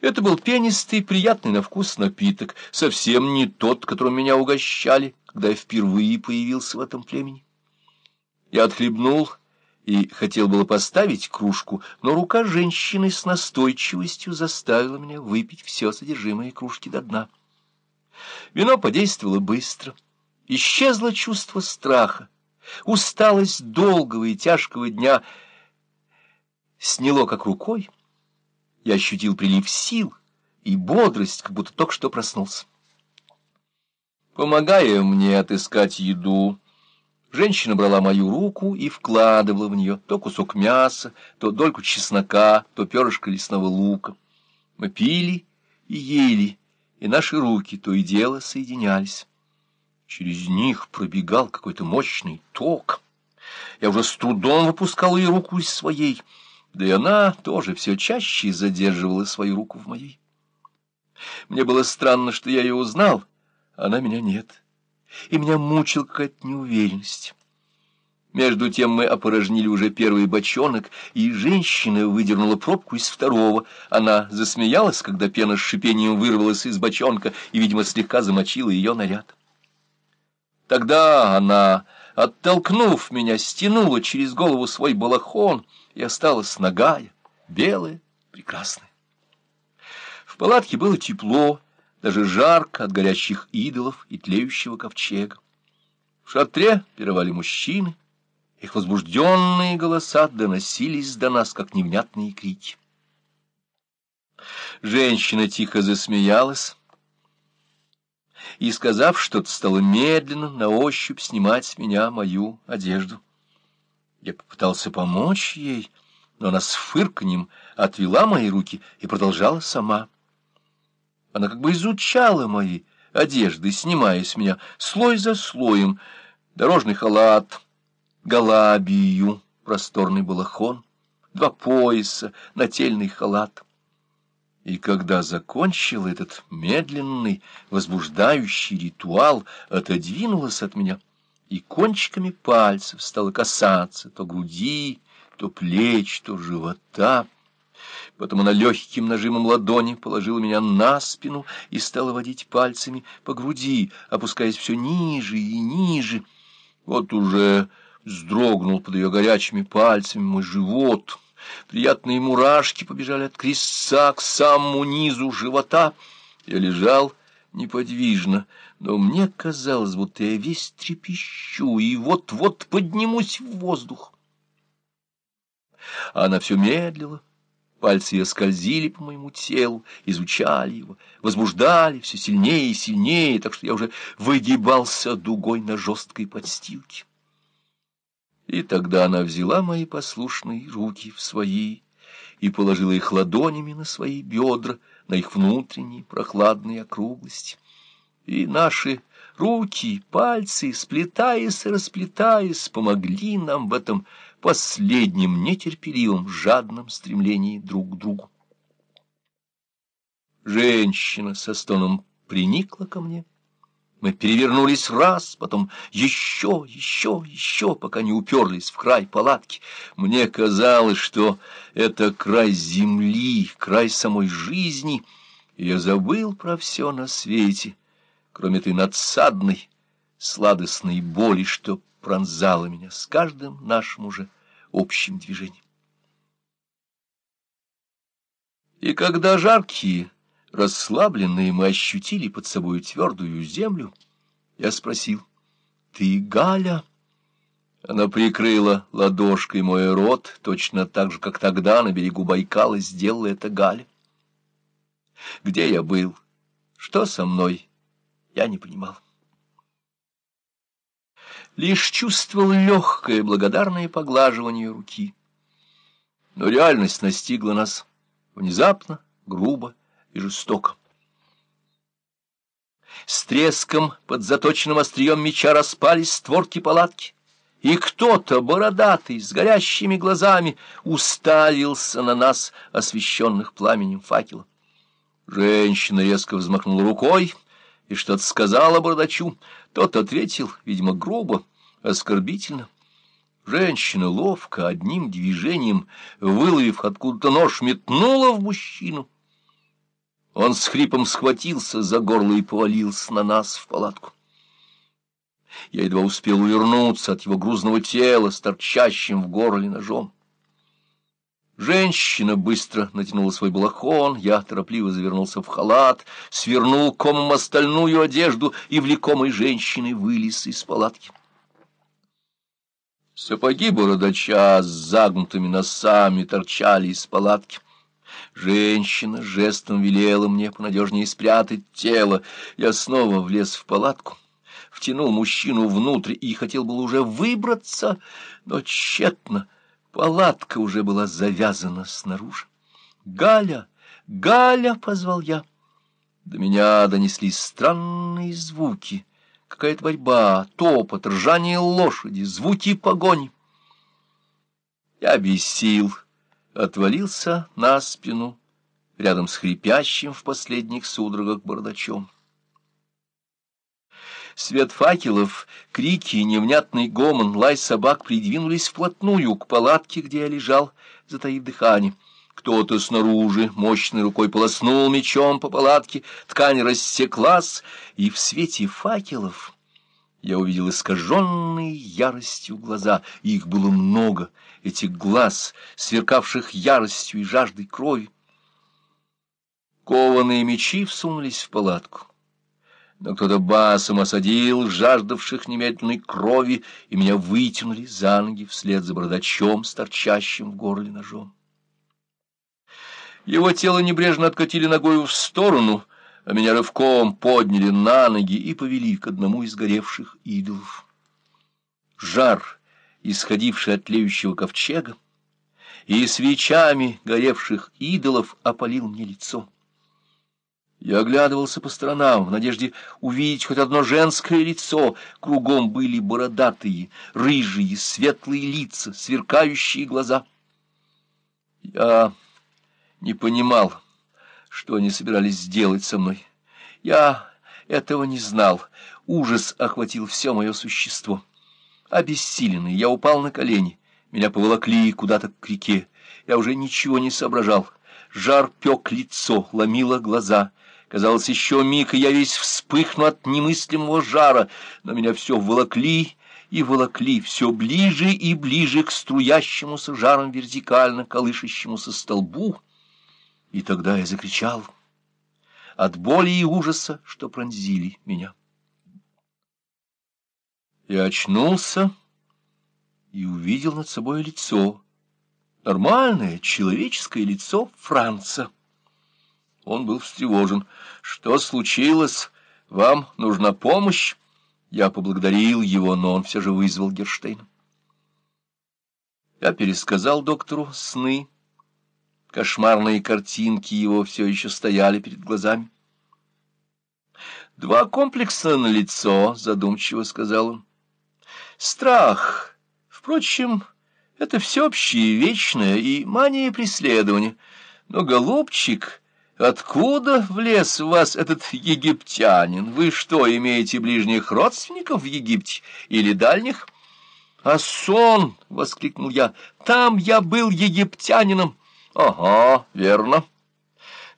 Это был пенистый, приятный на вкус напиток, совсем не тот, которым меня угощали, когда я впервые появился в этом племени. Я отхлебнул и хотел было поставить кружку, но рука женщины с настойчивостью заставила меня выпить все содержимое кружки до дна. Вино подействовало быстро. Исчезло чувство страха. Усталость долгого и тяжкого дня сняло как рукой. Я ощутил прилив сил и бодрость, как будто только что проснулся. Помогая мне отыскать еду, женщина брала мою руку и вкладывала в нее то кусок мяса, то дольку чеснока, то перышко лесного лука. Мы пили и ели, и наши руки то и дело соединялись. Через них пробегал какой-то мощный ток. Я уже с трудом выпускал ее руку из своей, да и она тоже все чаще задерживала свою руку в моей. Мне было странно, что я ее узнал, а она меня нет, и меня мучила какая-то неуверенность. Между тем мы опорожнили уже первый бочонок, и женщина выдернула пробку из второго. Она засмеялась, когда пена с шипением вырвалась из бочонка и, видимо, слегка замочила ее наряд. Тогда она, оттолкнув меня, стянула через голову свой балахон и осталась нагая, белая, прекрасная. В палатке было тепло, даже жарко от горящих идолов и тлеющего ковчега. В шатре пировали мужчины, их возбужденные голоса доносились до нас, как невнятные крики. Женщина тихо засмеялась и, сказав что-то, стала медленно на ощупь снимать с меня мою одежду. Я попытался помочь ей, но она с фырканьем отвела мои руки и продолжала сама. Она как бы изучала мои одежды, снимая с меня слой за слоем дорожный халат, галабию, просторный балахон, два пояса, нательный халат. И когда закончил этот медленный, возбуждающий ритуал, отодвинулась от меня и кончиками пальцев стала касаться то груди, то плеч, то живота. Потом она легким нажимом ладони положила меня на спину и стала водить пальцами по груди, опускаясь все ниже и ниже. Вот уже вздрогнул под ее горячими пальцами мой живот. Приятные мурашки побежали от крестца к самому низу живота. Я лежал неподвижно, но мне казалось, будто я весь трепещу и вот-вот поднимусь в воздух. Она все медлила. Пальцы ее скользили по моему телу, изучали его, возбуждали все сильнее и сильнее, так что я уже выгибался дугой на жесткой подстилке. И тогда она взяла мои послушные руки в свои и положила их ладонями на свои бедра, на их внутренние прохладные округлости. И наши руки, пальцы, сплетаясь и расплетаясь, помогли нам в этом последнем нетерпеливом, жадном стремлении друг к другу. Женщина со стоном приникла ко мне, мы перевернулись раз, потом еще, еще, еще, пока не уперлись в край палатки. Мне казалось, что это край земли, край самой жизни, я забыл про все на свете, кроме этой надсадной, сладостной боли, что пронзала меня с каждым нашим уже общим движением. И когда жаркие Расслабленные мы ощутили под собой твердую землю. Я спросил, «Ты Галя?» Она прикрыла ладошкой мой рот, точно так же, как тогда на берегу Байкала сделала это Галя. Где я был? Что со мной? Я не понимал. Лишь чувствовал легкое благодарное поглаживание руки. Но реальность настигла нас внезапно, грубо, и жестоко. С треском под заточенным острием меча распались створки палатки, и кто-то, бородатый, с горящими глазами, уставился на нас, освещенных пламенем факела. Женщина резко взмахнула рукой и что-то сказала бородачу. Тот ответил, видимо, грубо, оскорбительно. Женщина ловко, одним движением, выловив откуда-то нож, метнула в мужчину — Он с хрипом схватился за горло и повалился на нас в палатку. Я едва успел увернуться от его грузного тела с торчащим в горле ножом. Женщина быстро натянула свой балахон, я торопливо завернулся в халат, свернул комом остальную одежду и влекомой женщиной вылез из палатки. Сапоги бородача с загнутыми носами торчали из палатки. Женщина жестом велела мне понадежнее спрятать тело. Я снова влез в палатку, втянул мужчину внутрь и хотел было уже выбраться, но тщетно. Палатка уже была завязана снаружи. «Галя! Галя!» — позвал я. До меня донеслись странные звуки — какая-то борьба, топот, ржание лошади, звуки погони. Я без сил отвалился на спину рядом с хрипящим в последних судорогах бардачом. Свет факелов, крики, невнятный гомон, лай собак придвинулись вплотную к палатке, где я лежал, затаив дыхание. Кто-то снаружи мощной рукой полоснул мечом по палатке, ткань рассеклась, и в свете факелов я увидел искаженные яростью глаза, их было много, этих глаз, сверкавших яростью и жаждой крови. Кованые мечи всунулись в палатку. Но кто-то басом осадил жаждавших немедленной крови, и меня вытянули за ноги вслед за бородачом с торчащим в горле ножом. Его тело небрежно откатили ногою в сторону, а меня рывком подняли на ноги и повели к одному из горевших идолов. Жар, исходивший от тлеющего ковчега, и свечами горевших идолов опалил мне лицо. Я оглядывался по сторонам в надежде увидеть хоть одно женское лицо. Кругом были бородатые, рыжие, светлые лица, сверкающие глаза. Я не понимал, что они собирались сделать со мной. Я этого не знал. Ужас охватил все мое существо. Обессиленный, я упал на колени. Меня поволокли куда-то к реке. Я уже ничего не соображал. Жар пек лицо, ломило глаза. Казалось, еще миг, и я весь вспыхну от немыслимого жара. Но меня все волокли и волокли все ближе и ближе к струящемуся жаром вертикально колышащемуся столбу, и тогда я закричал от боли и ужаса, что пронзили меня. Я очнулся и увидел над собой лицо, нормальное человеческое лицо Франца. Он был встревожен. «Что случилось? Вам нужна помощь?» Я поблагодарил его, но он все же вызвал Герштейна. Я пересказал доктору сны, Кошмарные картинки его все еще стояли перед глазами. «Два комплекса на лицо», — задумчиво сказал он. «Страх. Впрочем, это всеобщее, вечное и мания преследования. Но, голубчик, откуда влез в вас этот египтянин? Вы что, имеете ближних родственников в Египте или дальних?» «А сон!» — воскликнул я. «Там я был египтянином!» Ага, верно.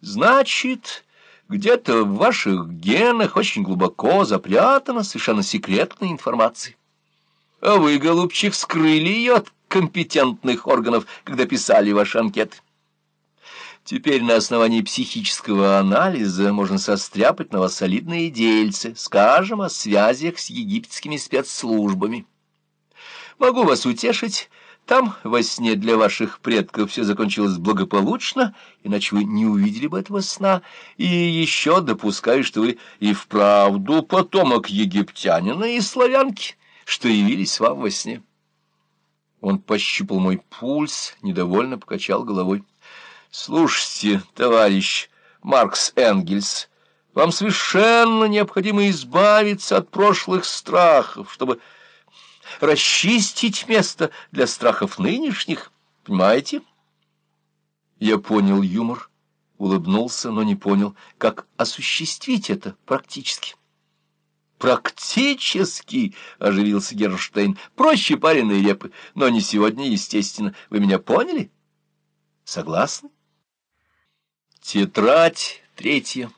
Значит, где-то в ваших генах очень глубоко запрятана совершенно секретная информация. А вы, голубчик, скрыли ее от компетентных органов, когда писали ваши анкеты. Теперь на основании психического анализа можно состряпать на вас солидные дельцы, скажем, о связях с египетскими спецслужбами. Могу вас утешить, там во сне для ваших предков все закончилось благополучно, иначе вы не увидели бы этого сна. И еще допускаю, что вы и вправду потомок египтянина и славянки, что явились вам во сне. Он пощупал мой пульс, недовольно покачал головой. «Слушайте, товарищ Маркс Энгельс, вам совершенно необходимо избавиться от прошлых страхов, чтобы расчистить место для страхов нынешних, понимаете? Я понял юмор, улыбнулся, но не понял, как осуществить это практически. «Практически!» — оживился Герштейн. «Проще пареной репы, но не сегодня, естественно. Вы меня поняли? Согласны?» Тетрадь Третье.